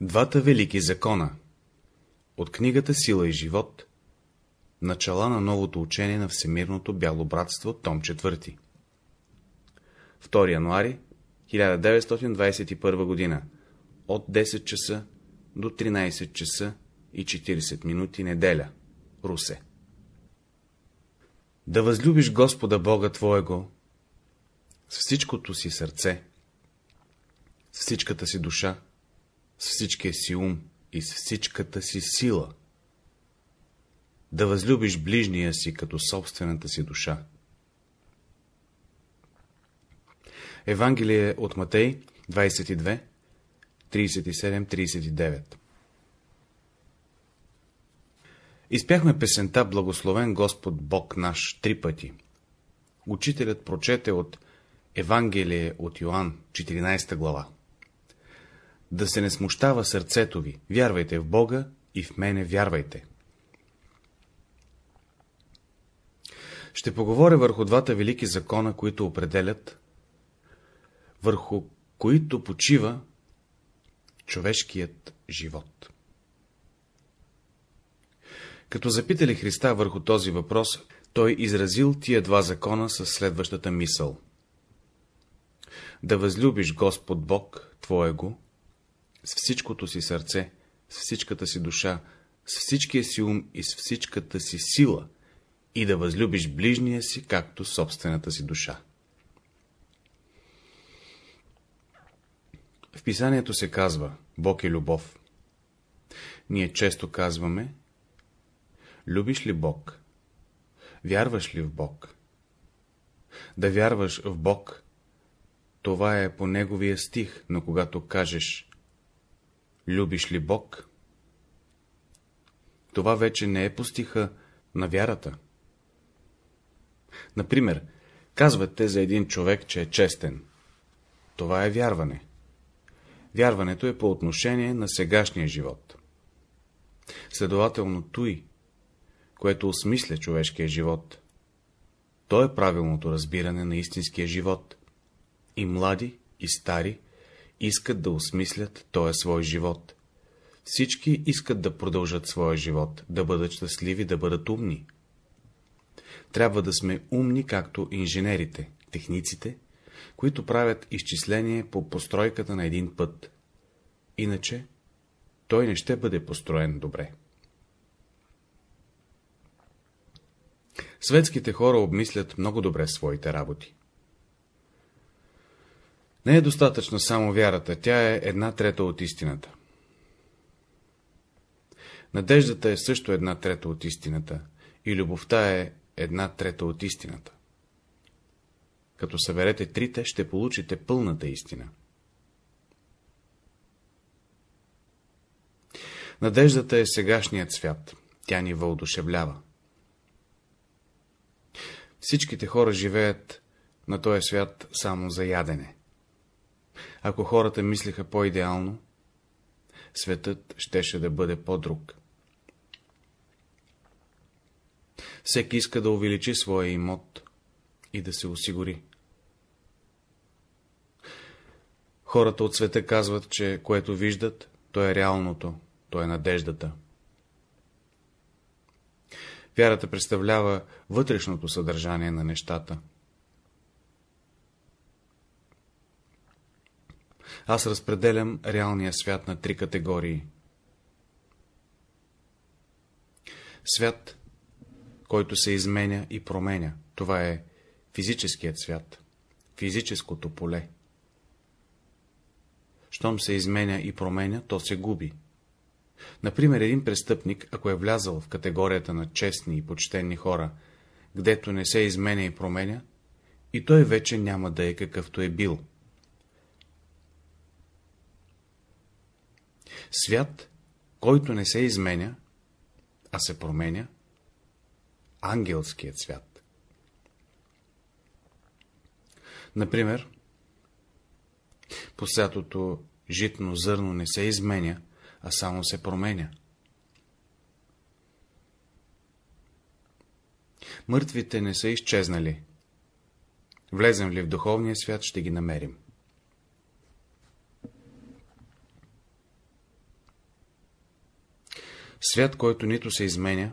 Двата велики закона. От книгата Сила и живот Начала на новото учение на Всемирното бяло братство, том 4 2 януари 1921 година. От 10 часа до 13 часа и 40 минути неделя, Русе. Да възлюбиш Господа Бога Твоего с всичкото си сърце, с всичката си душа, с всичкия си ум и с всичката си сила. Да възлюбиш ближния си като собствената си душа. Евангелие от Матей 22, 37-39 Изпяхме песента Благословен Господ Бог наш три пъти. Учителят прочете от Евангелие от Йоанн, 14 глава. Да се не смущава сърцето ви, вярвайте в Бога и в мене вярвайте. Ще поговоря върху двата велики закона, които определят, върху които почива човешкият живот. Като запитали Христа върху този въпрос, той изразил тия два закона със следващата мисъл. Да възлюбиш Господ Бог, Твоего, с всичкото си сърце, с всичката си душа, с всичкия си ум и с всичката си сила, и да възлюбиш ближния си, както собствената си душа. В писанието се казва Бог е любов. Ние често казваме Любиш ли Бог? Вярваш ли в Бог? Да вярваш в Бог, това е по неговия стих, но когато кажеш Любиш ли Бог? Това вече не е по стиха на вярата. Например, казвате за един човек, че е честен. Това е вярване. Вярването е по отношение на сегашния живот. Следователно, той, което осмисля човешкия живот, то е правилното разбиране на истинския живот. И млади, и стари искат да осмислят този свой живот. Всички искат да продължат своя живот, да бъдат щастливи, да бъдат умни. Трябва да сме умни, както инженерите, техниците, които правят изчисление по постройката на един път. Иначе той не ще бъде построен добре. Светските хора обмислят много добре своите работи. Не е достатъчно само вярата, тя е една трета от истината. Надеждата е също една трета от истината и любовта е една трета от истината. Като съберете трите, ще получите пълната истина. Надеждата е сегашният свят, тя ни въодушевлява. Всичките хора живеят на този свят само за ядене. Ако хората мислиха по-идеално, светът щеше да бъде по-друг. Всеки иска да увеличи своя имот и да се осигури. Хората от света казват, че което виждат, то е реалното, то е надеждата. Вярата представлява вътрешното съдържание на нещата. Аз разпределям реалния свят на три категории. Свят, който се изменя и променя. Това е физическият свят, физическото поле. Щом се изменя и променя, то се губи. Например, един престъпник, ако е влязъл в категорията на честни и почтенни хора, гдето не се изменя и променя, и той вече няма да е какъвто е бил. Свят, който не се изменя, а се променя, ангелският свят. Например, посятото житно зърно не се изменя, а само се променя. Мъртвите не са изчезнали. Влезем ли в духовния свят, ще ги намерим. Свят, който нито се изменя,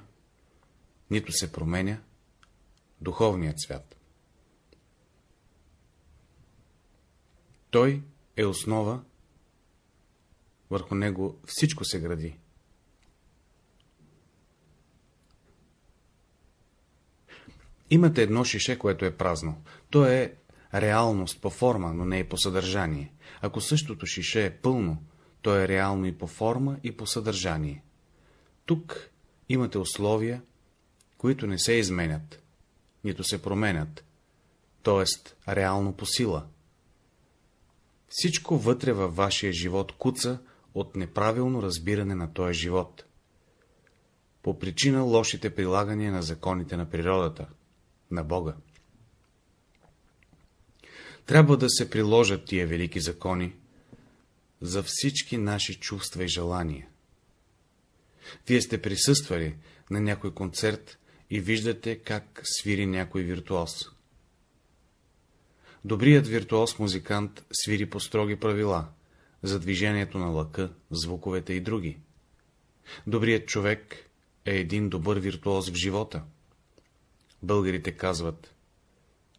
нито се променя, духовният свят. Той е основа, върху него всичко се гради. Имате едно шише, което е празно. То е реалност по форма, но не и по съдържание. Ако същото шише е пълно, то е реално и по форма, и по съдържание. Тук имате условия, които не се изменят, нито се променят, т.е. реално по сила. Всичко вътре във вашия живот куца от неправилно разбиране на този живот. По причина лошите прилагания на законите на природата, на Бога. Трябва да се приложат тия велики закони за всички наши чувства и желания. Вие сте присъствали на някой концерт и виждате как свири някой виртуоз. Добрият виртуоз-музикант свири по строги правила, за движението на лъка, звуковете и други. Добрият човек е един добър виртуоз в живота. Българите казват,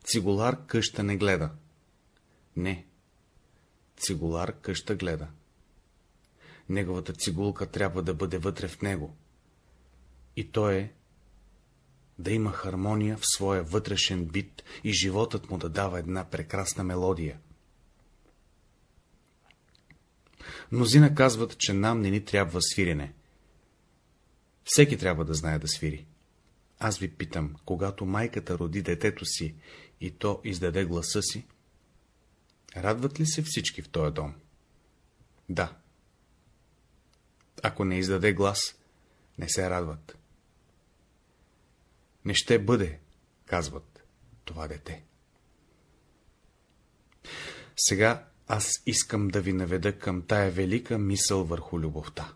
цигулар къща не гледа. Не, цигулар къща гледа. Неговата цигулка трябва да бъде вътре в него. И то е да има хармония в своя вътрешен бит и животът му да дава една прекрасна мелодия. Мнозина казват, че нам не ни трябва свирене. Всеки трябва да знае да свири. Аз ви питам, когато майката роди детето си и то издаде гласа си, радват ли се всички в този дом? Да. Ако не издаде глас, не се радват. Не ще бъде, казват, това дете. Сега аз искам да ви наведа към тая велика мисъл върху любовта.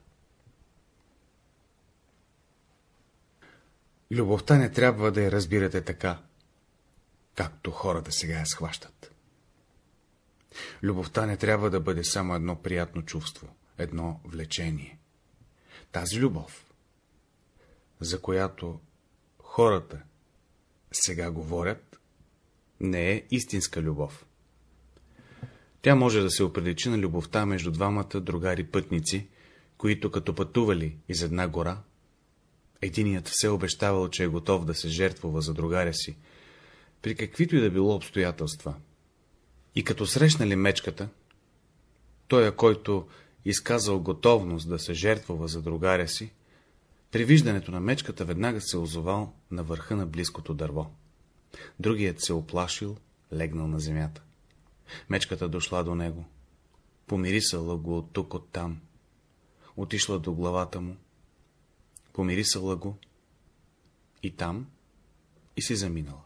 Любовта не трябва да я разбирате така, както хората сега я схващат. Любовта не трябва да бъде само едно приятно чувство, едно влечение. Тази любов, за която хората сега говорят, не е истинска любов. Тя може да се определичи на любовта между двамата другари пътници, които като пътували из една гора, единият все обещавал, че е готов да се жертвува за другаря си, при каквито и да било обстоятелства. И като срещнали мечката, той, който изказал готовност да се жертвува за другаря си, при виждането на мечката веднага се озовал на върха на близкото дърво. Другият се оплашил, легнал на земята. Мечката дошла до него, помирисала го от тук, от там, отишла до главата му, помирисала го и там, и си заминала.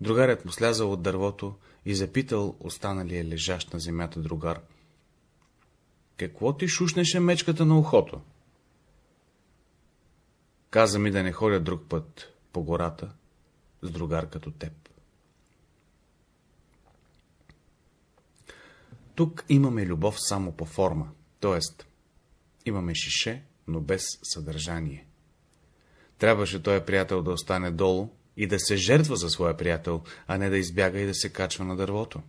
Другарят му слязал от дървото и запитал останалия лежащ на земята другар. Какво ти шушнеше мечката на ухото? Каза ми да не ходя друг път по гората с другар като теб. Тук имаме любов само по форма, т.е. имаме шише, но без съдържание. Трябваше този приятел да остане долу и да се жертва за своя приятел, а не да избяга и да се качва на дървото.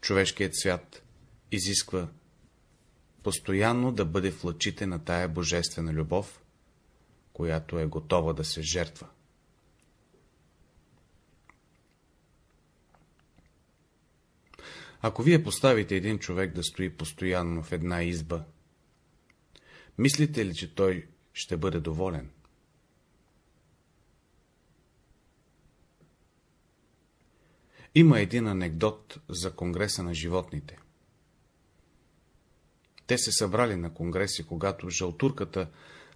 Човешкият свят изисква постоянно да бъде в лъчите на тая божествена любов, която е готова да се жертва. Ако вие поставите един човек да стои постоянно в една изба, мислите ли, че той ще бъде доволен? Има един анекдот за Конгреса на животните. Те се събрали на конгреси, когато жълтурката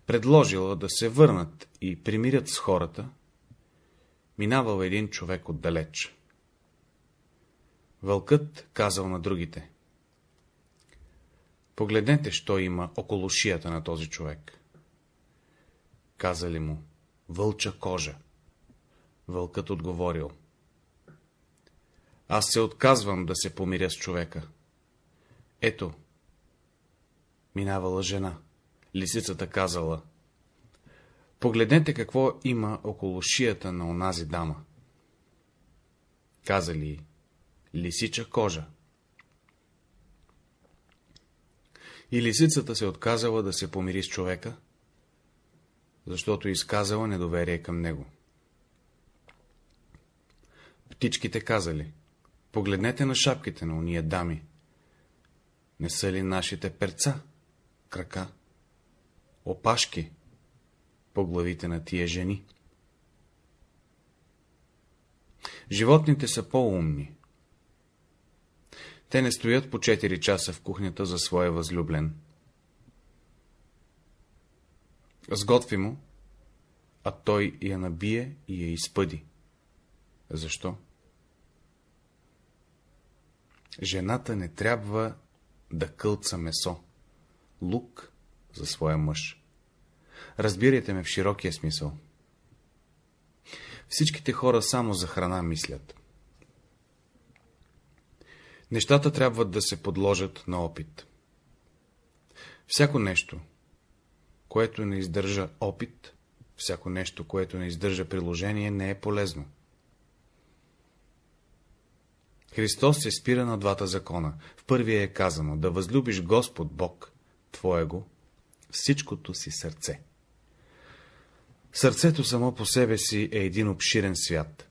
предложила да се върнат и примирят с хората, минавал един човек отдалеч. Вълкът казал на другите. Погледнете, що има около шията на този човек. Казали му, вълча кожа. Вълкът отговорил. Аз се отказвам да се помиря с човека. Ето, минавала жена. Лисицата казала, погледнете какво има около шията на онази дама. Казали, лисича кожа. И лисицата се отказала да се помири с човека, защото изказала недоверие към него. Птичките казали, погледнете на шапките на уния дами. Не са ли нашите перца, крака, опашки по главите на тия жени? Животните са по-умни. Те не стоят по 4 часа в кухнята за своя възлюблен. Сготви му, а той я набие и я изпъди. Защо? Жената не трябва да кълца месо, лук за своя мъж. Разбирайте ме в широкия смисъл. Всичките хора само за храна мислят. Нещата трябва да се подложат на опит. Всяко нещо, което не издържа опит, всяко нещо, което не издържа приложение, не е полезно. Христос се спира на двата закона. В първия е казано да възлюбиш Господ Бог, Твоего, всичкото си сърце. Сърцето само по себе си е един обширен свят.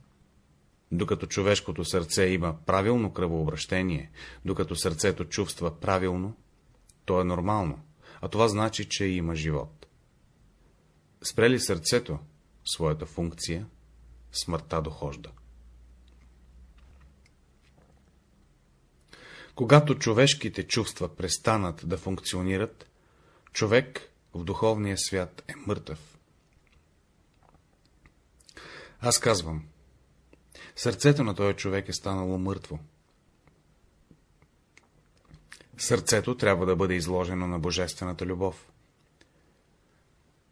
Докато човешкото сърце има правилно кръвообращение, докато сърцето чувства правилно, то е нормално, а това значи, че има живот. Спрели сърцето своята функция, смъртта дохожда. Когато човешките чувства престанат да функционират, човек в духовния свят е мъртъв. Аз казвам, сърцето на този човек е станало мъртво. Сърцето трябва да бъде изложено на божествената любов.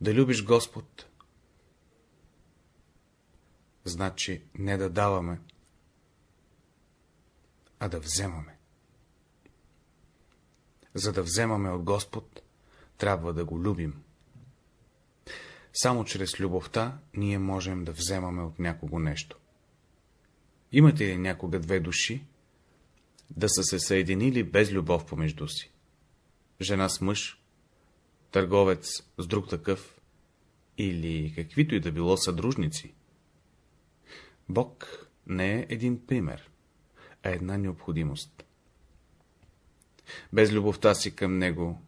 Да любиш Господ, значи не да даваме, а да вземаме. За да вземаме от Господ, трябва да го любим. Само чрез любовта ние можем да вземаме от някого нещо. Имате ли някога две души, да са се съединили без любов помежду си? Жена с мъж, търговец с друг такъв или каквито и да било съдружници? Бог не е един пример, а една необходимост. Без любовта си към Него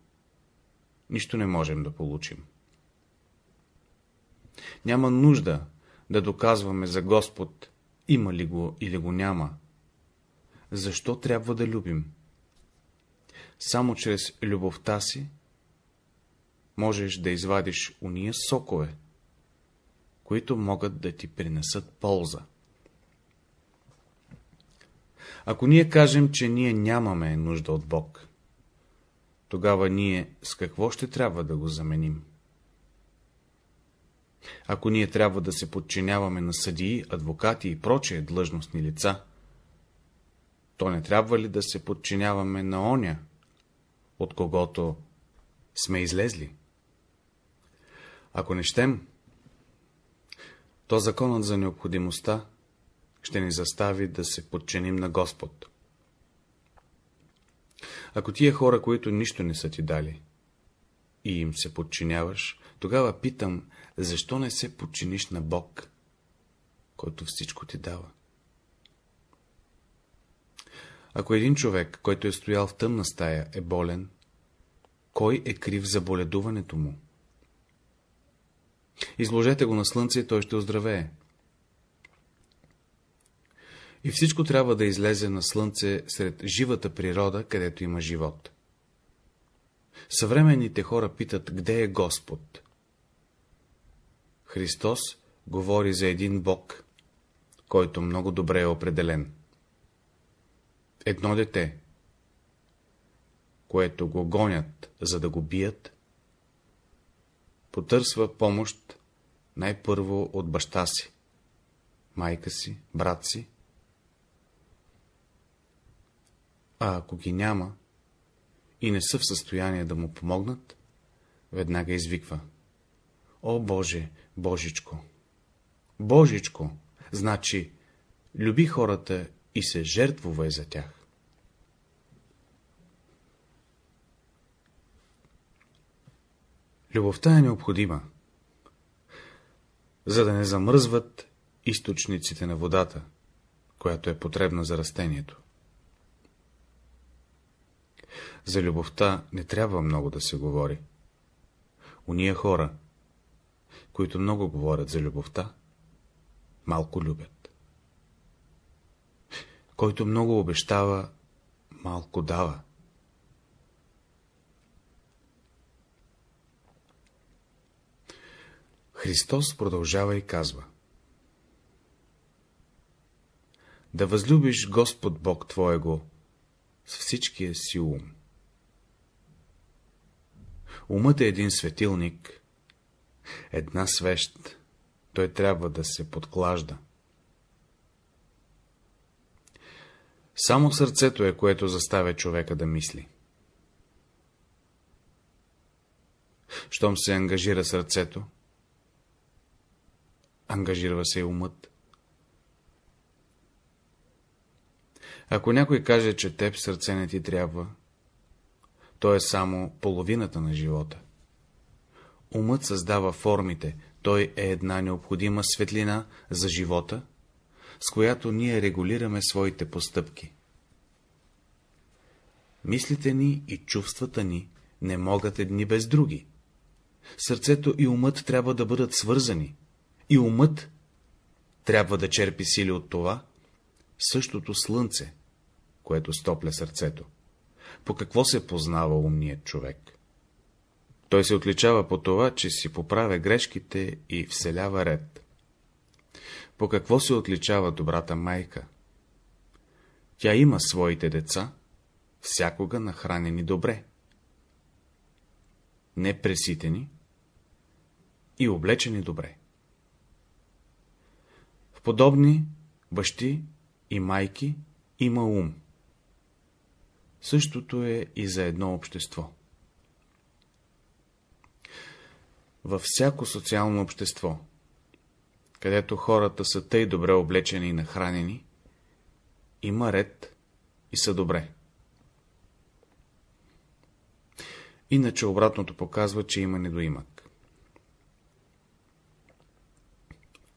нищо не можем да получим. Няма нужда да доказваме за Господ, има ли го или го няма. Защо трябва да любим? Само чрез любовта си можеш да извадиш уния сокове, които могат да ти принесат полза. Ако ние кажем, че ние нямаме нужда от Бог, тогава ние с какво ще трябва да го заменим? Ако ние трябва да се подчиняваме на съдии, адвокати и прочие длъжностни лица, то не трябва ли да се подчиняваме на оня, от когото сме излезли? Ако не щем, то законът за необходимостта ще ни застави да се подчиним на Господ. Ако тия хора, които нищо не са ти дали, и им се подчиняваш, тогава питам, защо не се подчиниш на Бог, който всичко ти дава? Ако един човек, който е стоял в тъмна стая, е болен, кой е крив за боледуването му? Изложете го на слънце и той ще оздравее. И всичко трябва да излезе на слънце сред живата природа, където има живот. Съвременните хора питат, къде е Господ? Христос говори за един Бог, който много добре е определен. Едно дете, което го гонят, за да го бият, потърсва помощ най-първо от баща си, майка си, брат си а ако ги няма и не са в състояние да му помогнат, веднага извиква. О, Боже, Божичко! Божичко! Значи, люби хората и се жертвувай за тях. Любовта е необходима, за да не замръзват източниците на водата, която е потребна за растението. За любовта не трябва много да се говори. Уния хора, които много говорят за любовта, малко любят. Който много обещава, малко дава. Христос продължава и казва Да възлюбиш Господ Бог Твоего с всичкия си ум. Умът е един светилник, една свещ, той трябва да се подклажда. Само сърцето е, което заставя човека да мисли. Щом се ангажира сърцето, ангажира се и умът. Ако някой каже, че теб сърце не ти трябва, то е само половината на живота. Умът създава формите, той е една необходима светлина за живота, с която ние регулираме своите постъпки. Мислите ни и чувствата ни не могат едни без други. Сърцето и умът трябва да бъдат свързани, и умът трябва да черпи сили от това, същото слънце, което стопля сърцето. По какво се познава умният човек? Той се отличава по това, че си поправя грешките и вселява ред. По какво се отличава добрата майка? Тя има своите деца, всякога нахранени добре. Не преситени и облечени добре. В подобни бащи и майки има ум. Същото е и за едно общество. Във всяко социално общество, където хората са тъй добре облечени и нахранени, има ред и са добре. Иначе обратното показва, че има недоимък.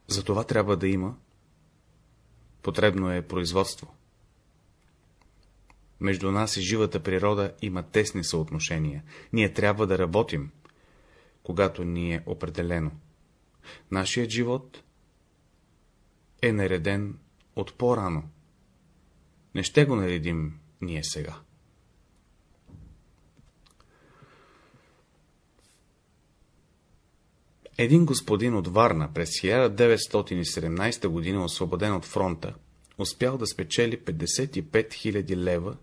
За това трябва да има, потребно е производство. Между нас и живата природа има тесни съотношения. Ние трябва да работим, когато ни е определено. Нашият живот е нареден от по-рано. Не ще го наредим ние сега. Един господин от Варна през 1917 година, освободен от фронта, успял да спечели 55 000 лева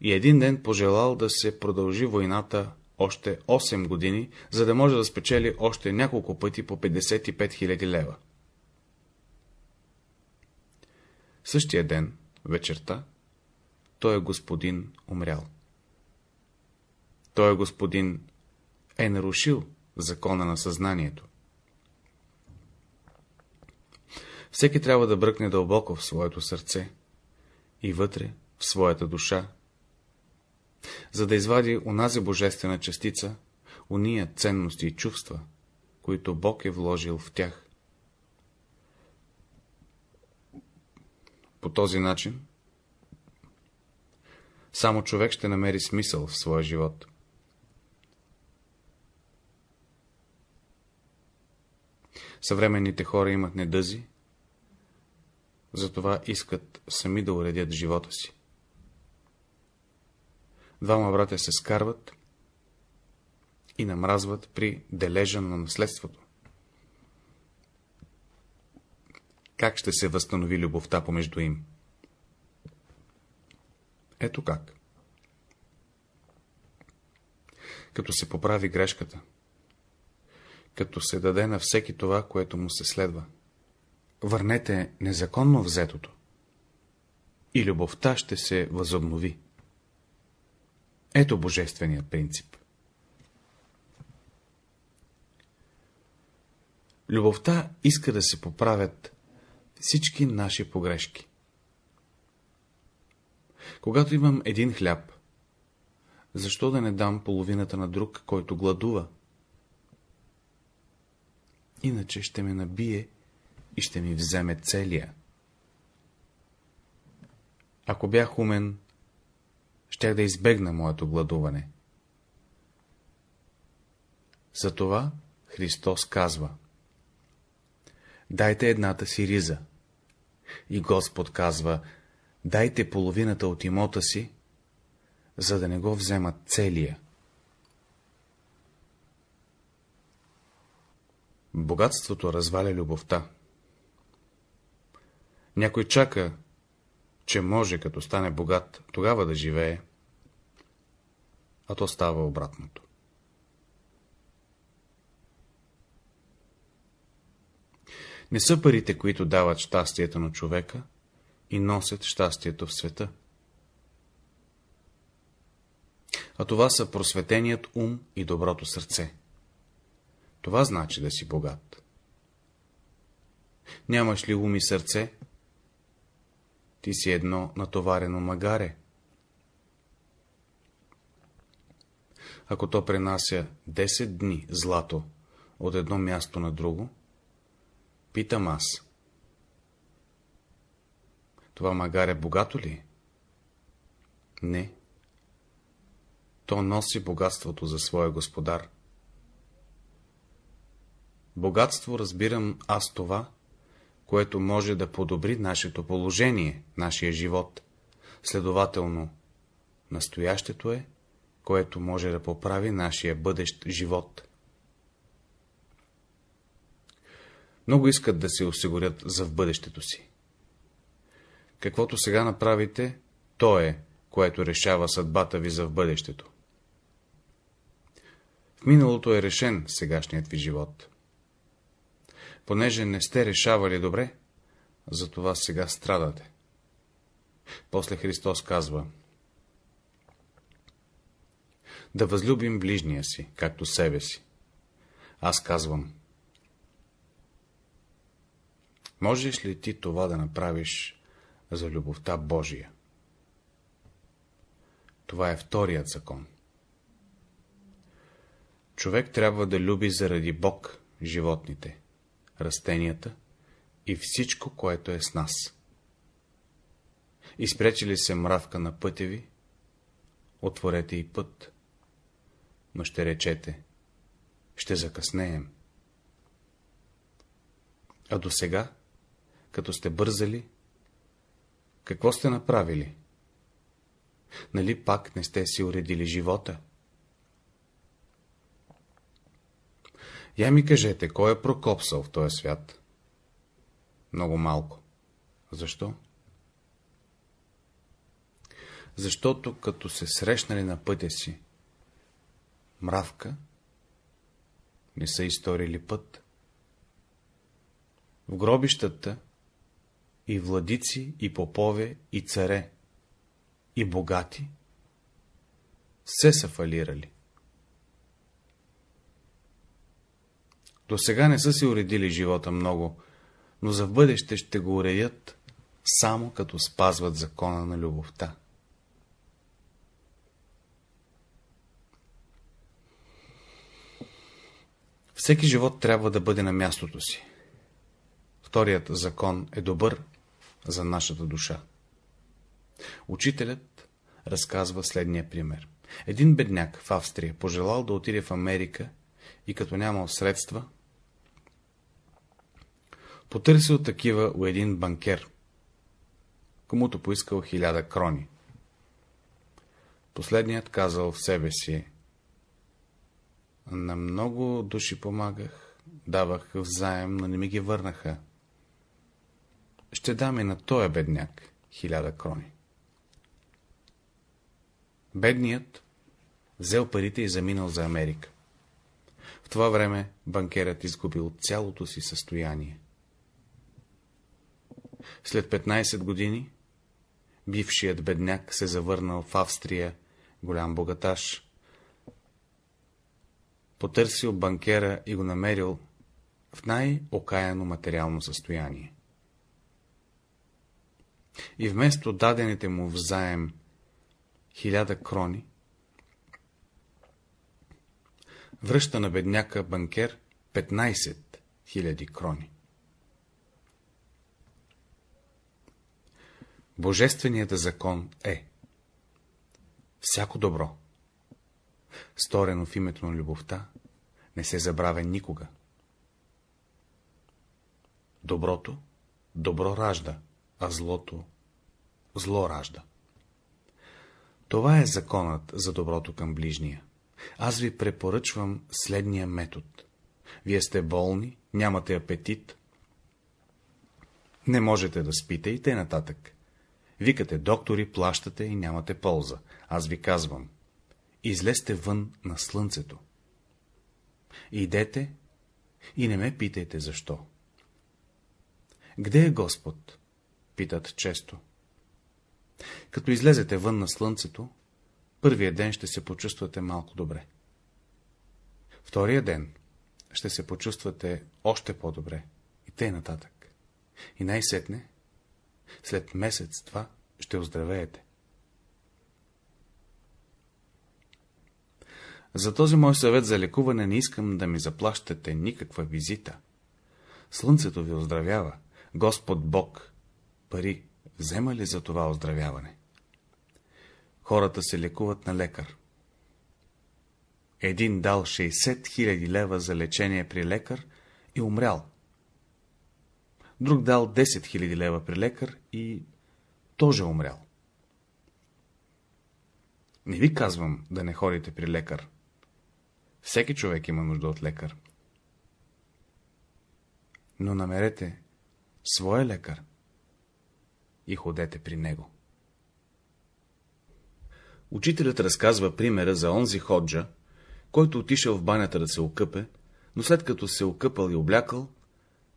и един ден пожелал да се продължи войната още 8 години, за да може да спечели още няколко пъти по 55 000 лева. Същия ден, вечерта, той е господин умрял. Той е господин е нарушил закона на съзнанието. Всеки трябва да бръкне дълбоко в своето сърце и вътре, в своята душа, за да извади онази божествена частица, уния ценности и чувства, които Бог е вложил в тях. По този начин, само човек ще намери смисъл в своя живот. Съвременните хора имат недъзи, затова искат сами да уредят живота си. Двама братя се скарват и намразват при дележа на наследството. Как ще се възстанови любовта помежду им? Ето как. Като се поправи грешката, като се даде на всеки това, което му се следва. Върнете незаконно взетото и любовта ще се възобнови. Ето божественият принцип. Любовта иска да се поправят всички наши погрешки. Когато имам един хляб, защо да не дам половината на друг, който гладува? Иначе ще ме набие и ще ми вземе целия. Ако бях умен, щях да избегна моето гладуване. Затова Христос казва Дайте едната си риза. И Господ казва Дайте половината от имота си, за да не го вземат целия. Богатството разваля любовта. Някой чака, че може, като стане богат, тогава да живее, а то става обратното. Не са парите, които дават щастието на човека и носят щастието в света. А това са просветеният ум и доброто сърце. Това значи да си богат. Нямаш ли ум и сърце? Ти си едно натоварено магаре. Ако то пренася 10 дни злато от едно място на друго, питам аз. Това магаре богато ли? Не. То носи богатството за своя господар. Богатство разбирам аз това, което може да подобри нашето положение, нашия живот. Следователно, настоящето е, което може да поправи нашия бъдещ живот. Много искат да се осигурят за в бъдещето си. Каквото сега направите, то е, което решава съдбата ви за в бъдещето. В миналото е решен сегашният ви живот. Понеже не сте решавали добре, затова сега страдате. После Христос казва Да възлюбим ближния си, както себе си. Аз казвам Можеш ли ти това да направиш за любовта Божия? Това е вторият закон. Човек трябва да люби заради Бог животните растенията и всичко, което е с нас. Изпречи ли се мравка на пътя ви, отворете и път, но ще речете, ще закъснеем. А до сега, като сте бързали, какво сте направили? Нали пак не сте си уредили живота? Я ми кажете, кой е прокопсал в този свят? Много малко. Защо? Защото като се срещнали на пътя си мравка, не са изторили път. В гробищата и владици, и попове, и царе, и богати, се са фалирали. До сега не са си уредили живота много, но за бъдеще ще го уредят само като спазват закона на любовта. Всеки живот трябва да бъде на мястото си. Вторият закон е добър за нашата душа. Учителят разказва следния пример. Един бедняк в Австрия пожелал да отиде в Америка и като нямал средства, Потърсил такива у един банкер, комуто поискал хиляда крони. Последният казал в себе си, на много души помагах, давах взаем, но не ми ги върнаха. Ще дам и на тоя бедняк хиляда крони. Бедният взел парите и заминал за Америка. В това време банкерът изгубил цялото си състояние. След 15 години бившият бедняк се завърнал в Австрия, голям богаташ. Потърсил банкера и го намерил в най-окаяно материално състояние. И вместо дадените му взаем хиляда крони, връща на бедняка банкер 15 000 крони. Божественият закон е всяко добро, сторено в името на любовта, не се забравя никога. Доброто добро ражда, а злото зло ражда. Това е законът за доброто към ближния. Аз ви препоръчвам следния метод. Вие сте болни, нямате апетит, не можете да спите и те нататък. Викате доктори, плащате и нямате полза. Аз ви казвам. Излезте вън на слънцето. Идете и не ме питайте защо. Где е Господ? Питат често. Като излезете вън на слънцето, първия ден ще се почувствате малко добре. Втория ден ще се почувствате още по-добре и те нататък. И най-сетне, след месец-два, ще оздравеете. За този мой съвет за лекуване не искам да ми заплащате никаква визита. Слънцето ви оздравява, Господ Бог, пари, взема ли за това оздравяване? Хората се лекуват на лекар. Един дал 60 000 лева за лечение при лекар и умрял. Друг дал 10 000 лева при лекар и тоже умрял. Не ви казвам да не ходите при лекар. Всеки човек има нужда от лекар. Но намерете своя лекар и ходете при него. Учителят разказва примера за онзи ходжа, който отишъл в банята да се окъпе, но след като се окъпал и облякал,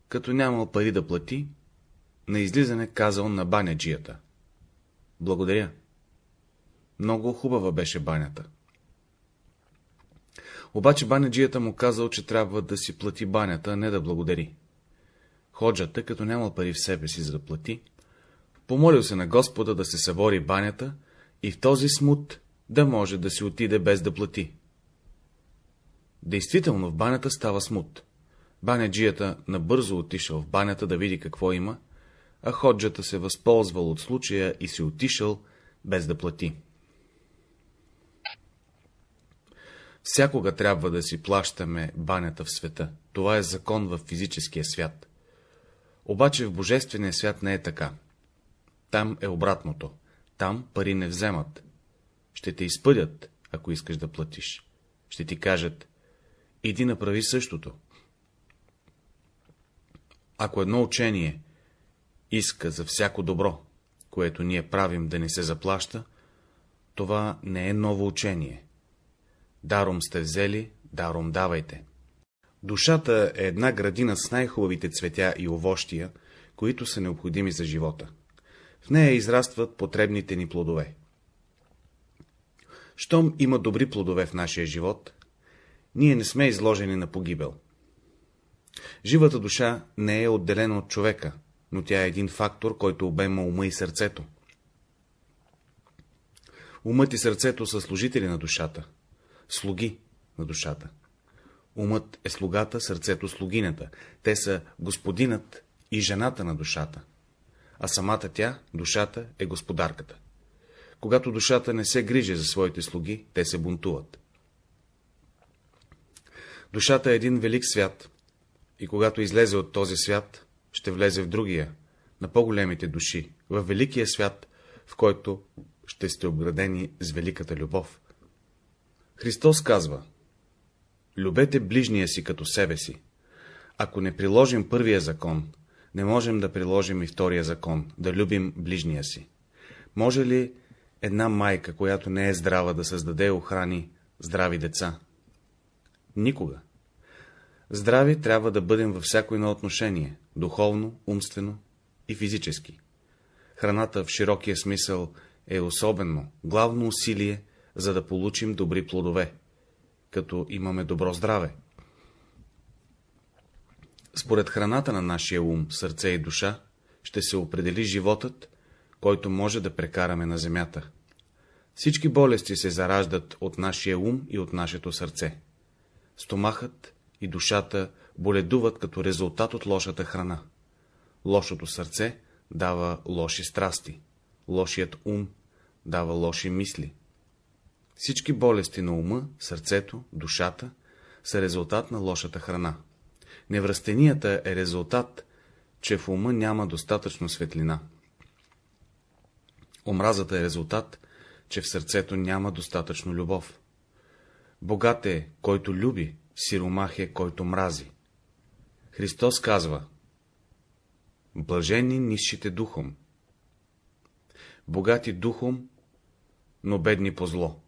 като нямал пари да плати, на излизане казал на баняджията. Благодаря. Много хубава беше банята. Обаче баняджията му казал, че трябва да си плати банята, а не да благодари. Ходжата, като нямал пари в себе си, за да плати, помолил се на Господа да се събори банята и в този смут да може да си отиде без да плати. Действително в банята става смут. Баняджията набързо отишъл в банята да види какво има, а ходжата се възползвал от случая и си отишъл без да плати. Всякога трябва да си плащаме банята в света. Това е закон в физическия свят. Обаче в божествения свят не е така. Там е обратното. Там пари не вземат. Ще те изпъдят, ако искаш да платиш. Ще ти кажат, иди направи същото. Ако едно учение иска за всяко добро, което ние правим да не се заплаща, това не е ново учение. Даром сте взели, даром давайте. Душата е една градина с най-хубавите цветя и овощия, които са необходими за живота. В нея израстват потребните ни плодове. Щом има добри плодове в нашия живот, ние не сме изложени на погибел. Живата душа не е отделена от човека, но тя е един фактор, който обема ума и сърцето. Умът и сърцето са служители на душата, слуги на душата. Умът е слугата, сърцето слугинята. Те са господинът и жената на душата. А самата тя, душата, е господарката. Когато душата не се грижи за своите слуги, те се бунтуват. Душата е един велик свят, и когато излезе от този свят, ще влезе в другия, на по-големите души, в великия свят, в който ще сте обградени с великата любов. Христос казва, любете ближния си като себе си. Ако не приложим първия закон, не можем да приложим и втория закон, да любим ближния си. Може ли една майка, която не е здрава, да създаде охрани здрави деца? Никога. Здрави трябва да бъдем във всяко едно отношение, духовно, умствено и физически. Храната в широкия смисъл е особено, главно усилие, за да получим добри плодове, като имаме добро здраве. Според храната на нашия ум, сърце и душа, ще се определи животът, който може да прекараме на земята. Всички болести се зараждат от нашия ум и от нашето сърце. Стомахът и душата боледуват като резултат от лошата храна. Лошото сърце дава лоши страсти, лошият ум дава лоши мисли. Всички болести на ума, сърцето, душата са резултат на лошата храна. Невръстенията е резултат, че в ума няма достатъчно светлина. Омразата е резултат, че в сърцето няма достатъчно любов. Богат е, който люби, сиромах е, който мрази. Христос казва Блажени нищите духом. Богати духом, но бедни по зло.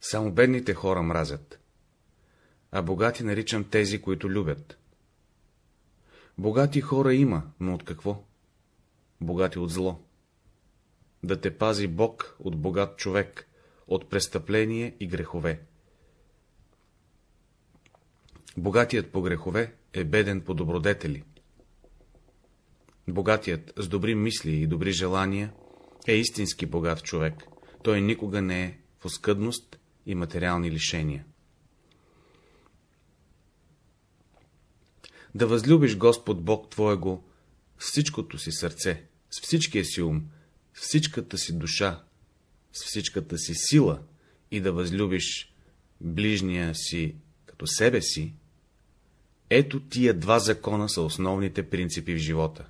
Само бедните хора мразят, а богати наричам тези, които любят. Богати хора има, но от какво? Богати от зло. Да те пази Бог от богат човек, от престъпление и грехове. Богатият по грехове е беден по добродетели. Богатият с добри мисли и добри желания е истински богат човек. Той никога не е в оскъдност и материални лишения. Да възлюбиш Господ Бог Твоего всичкото си сърце, с всичкия си ум, с всичката си душа, с всичката си сила и да възлюбиш ближния си като себе си, ето тия два закона са основните принципи в живота,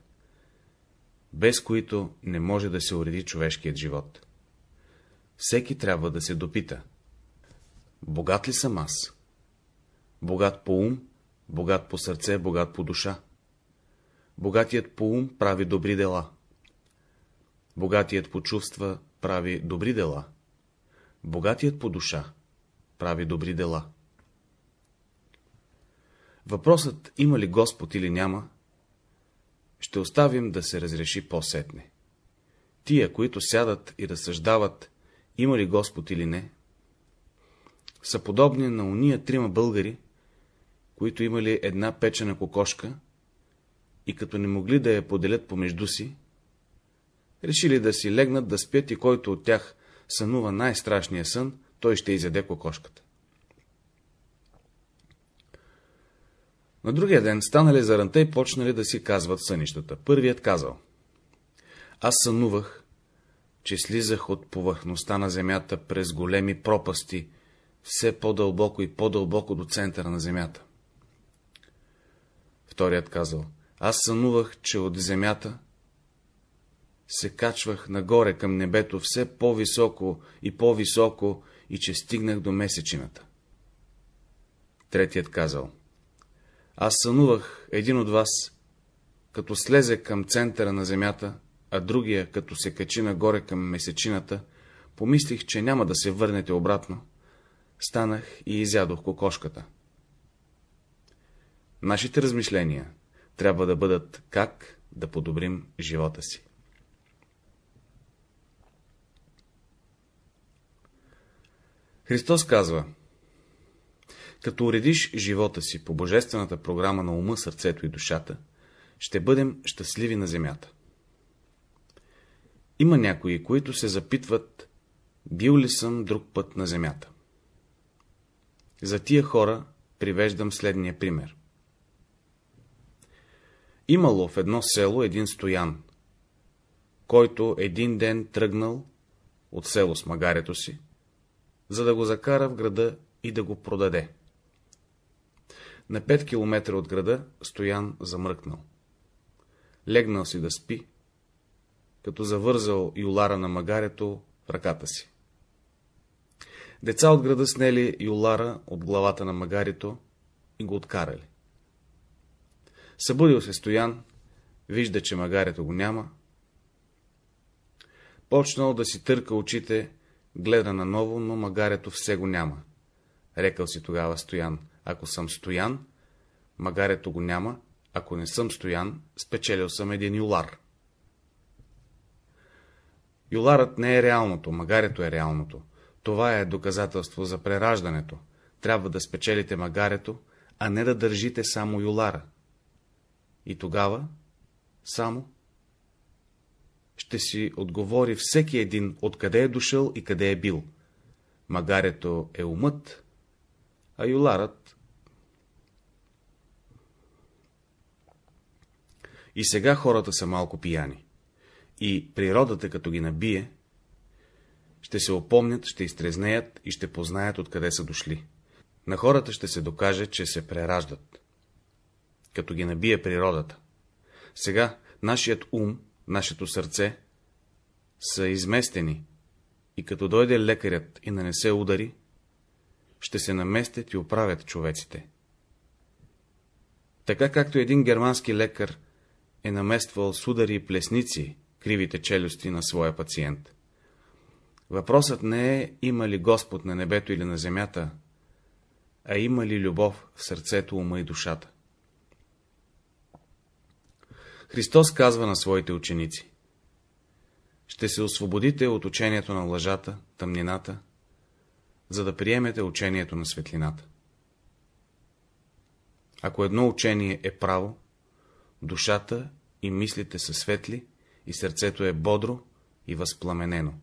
без които не може да се уреди човешкият живот. Всеки трябва да се допита. Богат ли съм аз? Богат по ум, богат по сърце, богат по душа. Богатият по ум прави добри дела. Богатият по чувства прави добри дела. Богатият по душа прави добри дела. Въпросът има ли Господ или няма, ще оставим да се разреши по-сетне. Тия, които сядат и разсъждават, има ли Господ или не, са подобни на уния трима българи, които имали една печена кокошка и като не могли да я поделят помежду си, решили да си легнат да спят и който от тях сънува най-страшния сън, той ще изяде кокошката. На другия ден станали за ранта и почнали да си казват сънищата. Първият казал. Аз сънувах, че слизах от повърхността на земята през големи пропасти, все по-дълбоко и по-дълбоко до центъра на земята. Вторият казал. Аз сънувах, че от земята се качвах нагоре към небето все по-високо и по-високо и че стигнах до месечината. Третият казал. Аз сънувах един от вас, като слезе към центъра на земята, а другия, като се качи нагоре към месечината, помислих, че няма да се върнете обратно. Станах и изядох кокошката. Нашите размишления трябва да бъдат как да подобрим живота си. Христос казва, като уредиш живота си по божествената програма на ума, сърцето и душата, ще бъдем щастливи на земята. Има някои, които се запитват, бил ли съм друг път на земята. За тия хора привеждам следния пример. Имало в едно село един стоян, който един ден тръгнал от село с магарето си, за да го закара в града и да го продаде. На 5 километра от града Стоян замръкнал. Легнал си да спи, като завързал юлара на магарето в ръката си. Деца от града снели юлара от главата на магарито и го откарали. Събудил се Стоян, вижда, че магарето го няма. Почнал да си търка очите, гледа наново, но магарето все го няма. Рекал си тогава Стоян, ако съм Стоян, магарето го няма, ако не съм Стоян, спечелил съм един юлар. Юларът не е реалното, магарето е реалното. Това е доказателство за прераждането. Трябва да спечелите магарето, а не да държите само юлара. И тогава само ще си отговори всеки един, откъде е дошъл и къде е бил. Магарето е умът, а юларът И сега хората са малко пияни. И природата, като ги набие, ще се опомнят, ще изтрезнеят и ще познаят откъде са дошли. На хората ще се докаже, че се прераждат. Като ги набие природата. Сега нашият ум, нашето сърце са изместени и като дойде лекарят и нанесе удари, ще се наместят и оправят човеците. Така както един германски лекар е намествал с удари и плесници кривите челюсти на своя пациент. Въпросът не е има ли Господ на небето или на земята, а има ли любов в сърцето, ума и душата. Христос казва на своите ученици Ще се освободите от учението на лъжата, тъмнината, за да приемете учението на светлината. Ако едно учение е право, душата и мислите са светли и сърцето е бодро и възпламенено.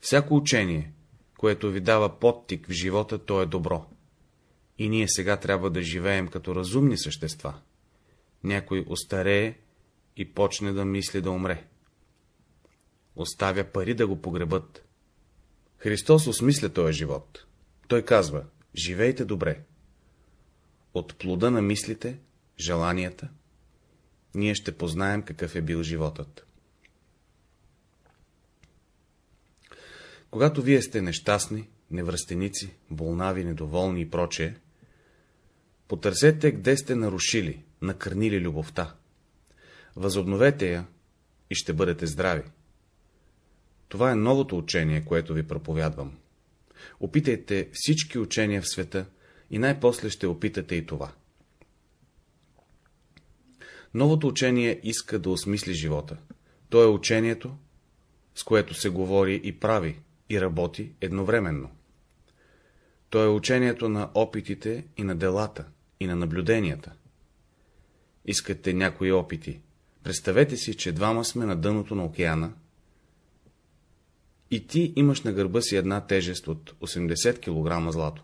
Всяко учение, което ви дава подтик в живота, то е добро. И ние сега трябва да живеем като разумни същества. Някой остарее и почне да мисли да умре. Оставя пари да го погребат. Христос осмисля този живот. Той казва, живейте добре. От плода на мислите, желанията, ние ще познаем какъв е бил животът. Когато вие сте нещастни, невръстеници, болнави, недоволни и прочее, потърсете, къде сте нарушили, накърнили любовта. Възобновете я и ще бъдете здрави. Това е новото учение, което ви проповядвам. Опитайте всички учения в света и най-после ще опитате и това. Новото учение иска да осмисли живота. То е учението, с което се говори и прави, и работи едновременно. То е учението на опитите и на делата, и на наблюденията. Искате някои опити. Представете си, че двама сме на дъното на океана и ти имаш на гърба си една тежест от 80 кг злато.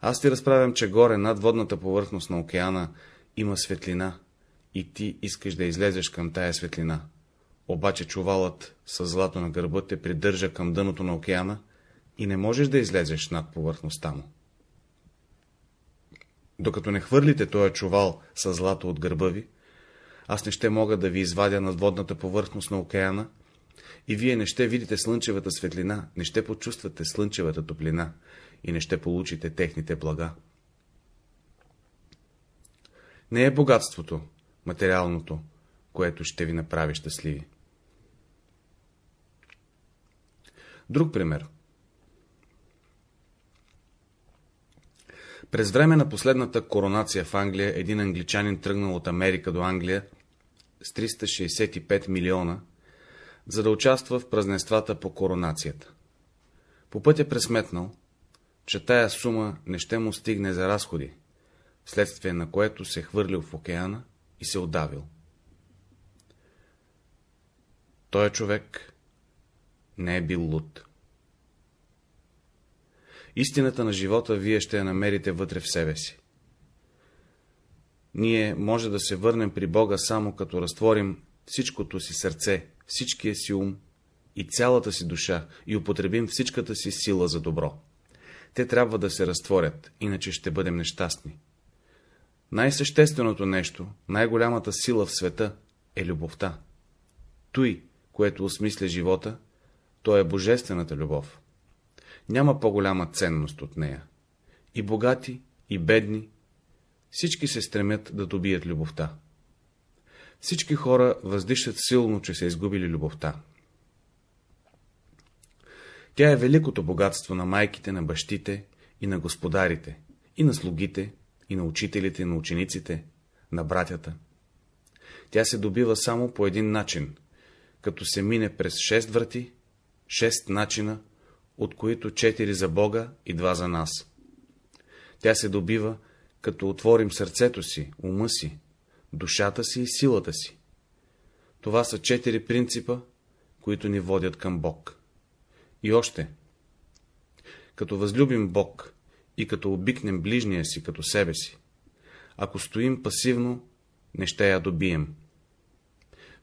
Аз ти разправям, че горе над водната повърхност на океана има светлина и ти искаш да излезеш към тая светлина. Обаче чувалът с злато на гърба те придържа към дъното на океана и не можеш да излезеш над повърхността му. Докато не хвърлите този чувал с злато от гърба ви, аз не ще мога да ви извадя над водната повърхност на океана и вие не ще видите слънчевата светлина, не ще почувствате слънчевата топлина и не ще получите техните блага. Не е богатството, материалното, което ще ви направи щастливи. Друг пример. През време на последната коронация в Англия, един англичанин тръгнал от Америка до Англия с 365 милиона, за да участва в празненствата по коронацията. По пътя пресметнал, че тая сума не ще му стигне за разходи, вследствие на което се хвърлил в океана и се отдавил. Той човек не е бил луд. Истината на живота вие ще я намерите вътре в себе си. Ние може да се върнем при Бога само като разтворим всичкото си сърце, всичкия си ум и цялата си душа и употребим всичката си сила за добро. Те трябва да се разтворят, иначе ще бъдем нещастни. Най-същественото нещо, най-голямата сила в света е любовта. Той, което осмисля живота, то е божествената любов. Няма по-голяма ценност от нея. И богати, и бедни, всички се стремят да добият любовта. Всички хора въздишат силно, че са изгубили любовта. Тя е великото богатство на майките, на бащите и на господарите, и на слугите, и на учителите, на учениците, на братята. Тя се добива само по един начин, като се мине през шест врати, шест начина, от които четири за Бога и два за нас. Тя се добива, като отворим сърцето си, ума си, душата си и силата си. Това са четири принципа, които ни водят към Бог. И още, като възлюбим Бог и като обикнем ближния си като себе си, ако стоим пасивно, не ще я добием.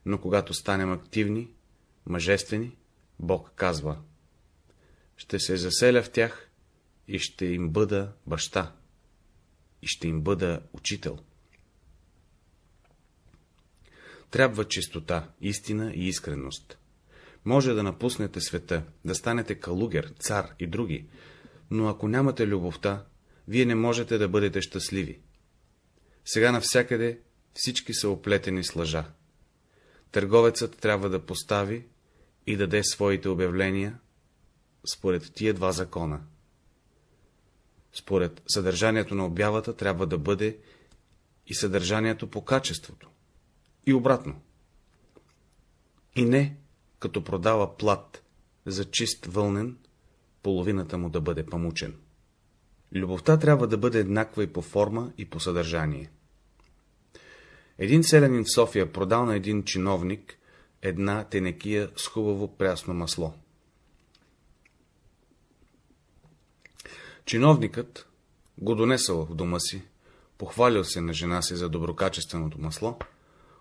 Но когато станем активни, мъжествени, Бог казва, ще се заселя в тях и ще им бъда баща, и ще им бъда учител. Трябва чистота, истина и искреност. Може да напуснете света, да станете калугер, цар и други, но ако нямате любовта, вие не можете да бъдете щастливи. Сега навсякъде всички са оплетени с лъжа. Търговецът трябва да постави и даде своите обявления според тия два закона. Според съдържанието на обявата трябва да бъде и съдържанието по качеството. И обратно. И не, като продава плат за чист вълнен, половината му да бъде памучен. Любовта трябва да бъде еднаква и по форма, и по съдържание. Един селянин в София продал на един чиновник една тенекия с хубаво прясно масло. Чиновникът го донесъл в дома си, похвалил се на жена си за доброкачественото масло,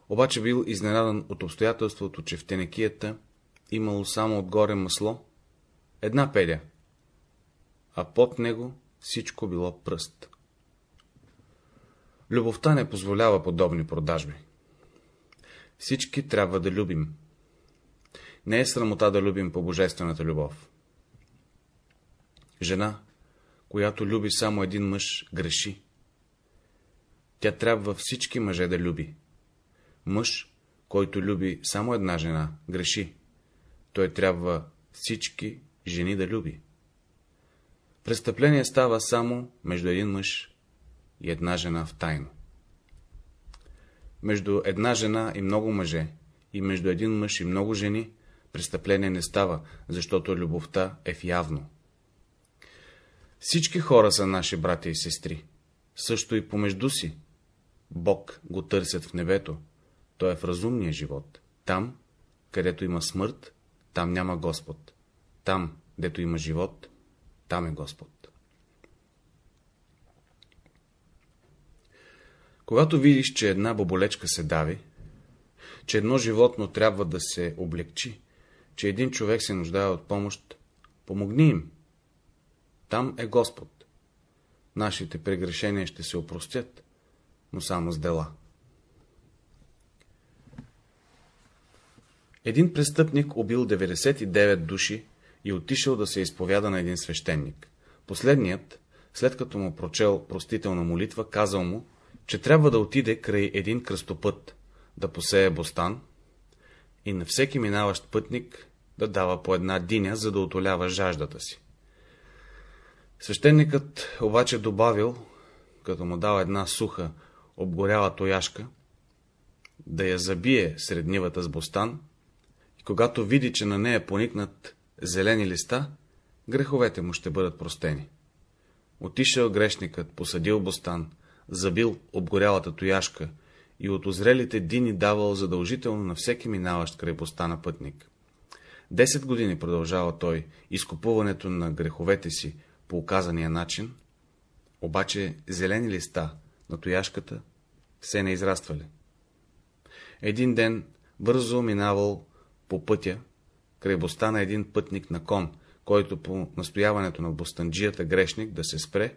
обаче бил изненадан от обстоятелството, че в тенекията имало само отгоре масло, една педя, а под него всичко било пръст. Любовта не позволява подобни продажби. Всички трябва да любим. Не е срамота да любим по божествената любов. Жена, която люби само един мъж, греши. Тя трябва всички мъже да люби. Мъж, който люби само една жена, греши. Той трябва всички жени да люби. Престъпление става само между един мъж и една жена в тайно. Между една жена и много мъже, и между един мъж и много жени, престъпление не става, защото любовта е в явно. Всички хора са наши братя и сестри, също и помежду си. Бог го търсят в небето, той е в разумния живот. Там, където има смърт, там няма Господ. Там, дето има живот, там е Господ. Когато видиш, че една боболечка се дави, че едно животно трябва да се облегчи, че един човек се нуждае от помощ, помогни им. Там е Господ. Нашите прегрешения ще се опростят, но само с дела. Един престъпник убил 99 души и отишъл да се изповяда на един свещеник. Последният, след като му прочел простителна молитва, казал му, че трябва да отиде край един кръстопът, да посее бостан и на всеки минаващ пътник да дава по една диня, за да отолява жаждата си. Свещеникът обаче добавил, като му дал една суха, обгоряла тояшка, да я забие сред нивата с бостан и когато види, че на нея поникнат зелени листа, греховете му ще бъдат простени. Отишъл грешникът, посадил бостан, забил обгорялата тояшка и от озрелите дини давал задължително на всеки минаващ край бостана пътник. Десет години продължава той изкупуването на греховете си по указания начин, обаче зелени листа на тояшката все не израствали. Един ден бързо минавал по пътя, край на един пътник на кон, който по настояването на бостанджията грешник да се спре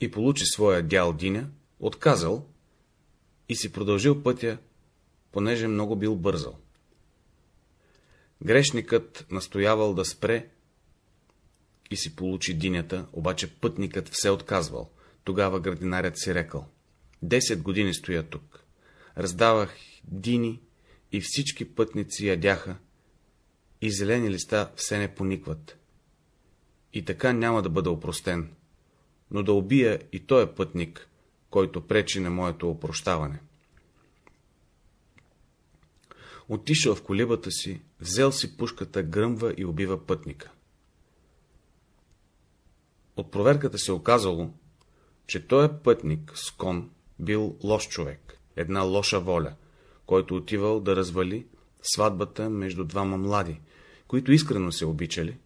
и получи своя дял диня, отказал и си продължил пътя, понеже много бил бързал. Грешникът настоявал да спре и си получи динята, обаче пътникът все отказвал. Тогава градинарят си рекал. Десет години стоя тук. Раздавах дини и всички пътници ядяха, и зелени листа все не поникват. И така няма да бъда опростен, но да убия и той е пътник, който пречи на моето опрощаване. Отишъл в колибата си, взел си пушката, гръмва и убива пътника. От проверката се оказало, че той пътник с кон бил лош човек, една лоша воля, който отивал да развали сватбата между двама млади, които искрено се обичали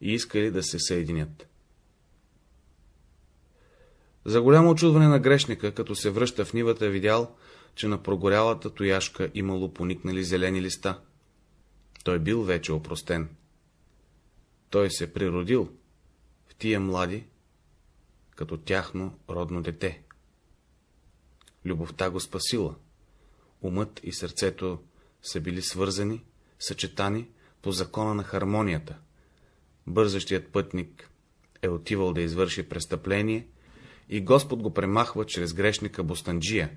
и искали да се съединят. За голямо очудване на грешника, като се връща в нивата, видял, че на прогорялата тояшка имало поникнали зелени листа. Той бил вече опростен. Той се природил в тия млади, като тяхно родно дете. Любовта го спасила. Умът и сърцето са били свързани, съчетани по закона на хармонията. Бързащият пътник е отивал да извърши престъпление и Господ го премахва чрез грешника Бостанджия,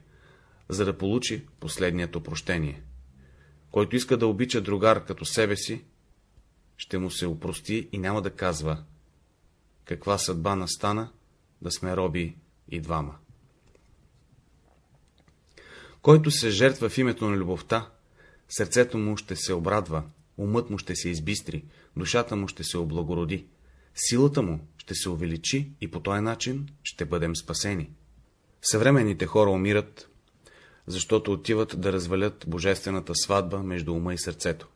за да получи последният опрощение. Който иска да обича другар като себе си, ще му се упрости и няма да казва, каква съдба настана, да сме роби и двама. Който се жертва в името на любовта, сърцето му ще се обрадва, умът му ще се избистри, душата му ще се облагороди, силата му ще се увеличи и по този начин ще бъдем спасени. Съвременните хора умират, защото отиват да развалят божествената сватба между ума и сърцето.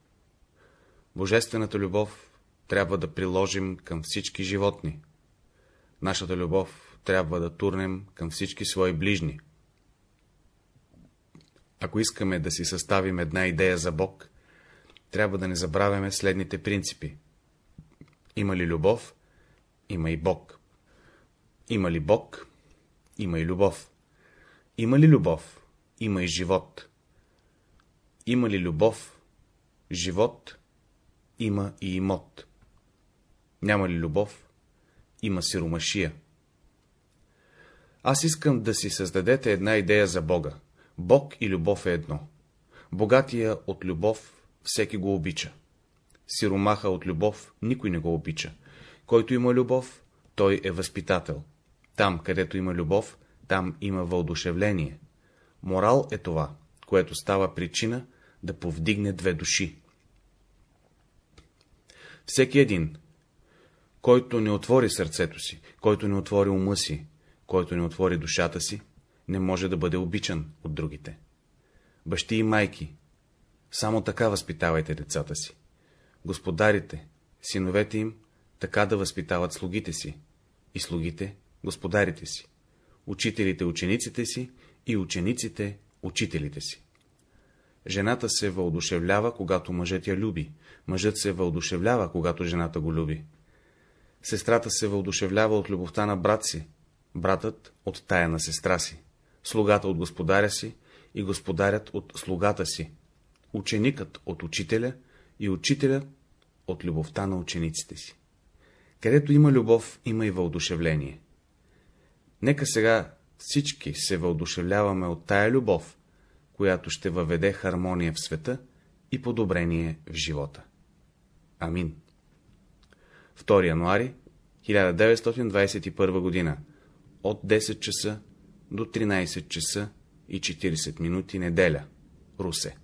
Божествената любов трябва да приложим към всички животни. Нашата любов трябва да турнем към всички свои ближни. Ако искаме да си съставим една идея за Бог, трябва да не забравяме следните принципи. Има ли любов, има и Бог. Има ли Бог, има и любов. Има ли любов, има и живот. Има ли любов, живот, има и имот. Няма ли любов, има сиромашия. Аз искам да си създадете една идея за Бога. Бог и любов е едно. Богатия от любов всеки го обича. Сиромаха от любов никой не го обича. Който има любов, той е възпитател. Там, където има любов, там има въодушевление. Морал е това, което става причина да повдигне две души. Всеки един, който не отвори сърцето си, който не отвори ума си, който не отвори душата си, не може да бъде обичан от другите. Бащи и майки, само така възпитавайте децата си. Господарите, синовете им, така да възпитават слугите си, и слугите, господарите си, учителите, учениците си и учениците, учителите си. Жената се въодушевлява, когато мъжът я люби, мъжът се въодушевлява, когато жената го люби. Сестрата се въодушевлява от любовта на брат си, братът от тая на сестра си, слугата от господаря си и господарят от слугата си, ученикът от учителя и учителят от любовта на учениците си. Където има любов, има и въодушевление. Нека сега всички се въодушевляваме от тая любов, която ще въведе хармония в света и подобрение в живота. Амин. 2 януари 1921 година от 10 часа до 13 часа и 40 минути неделя. Русе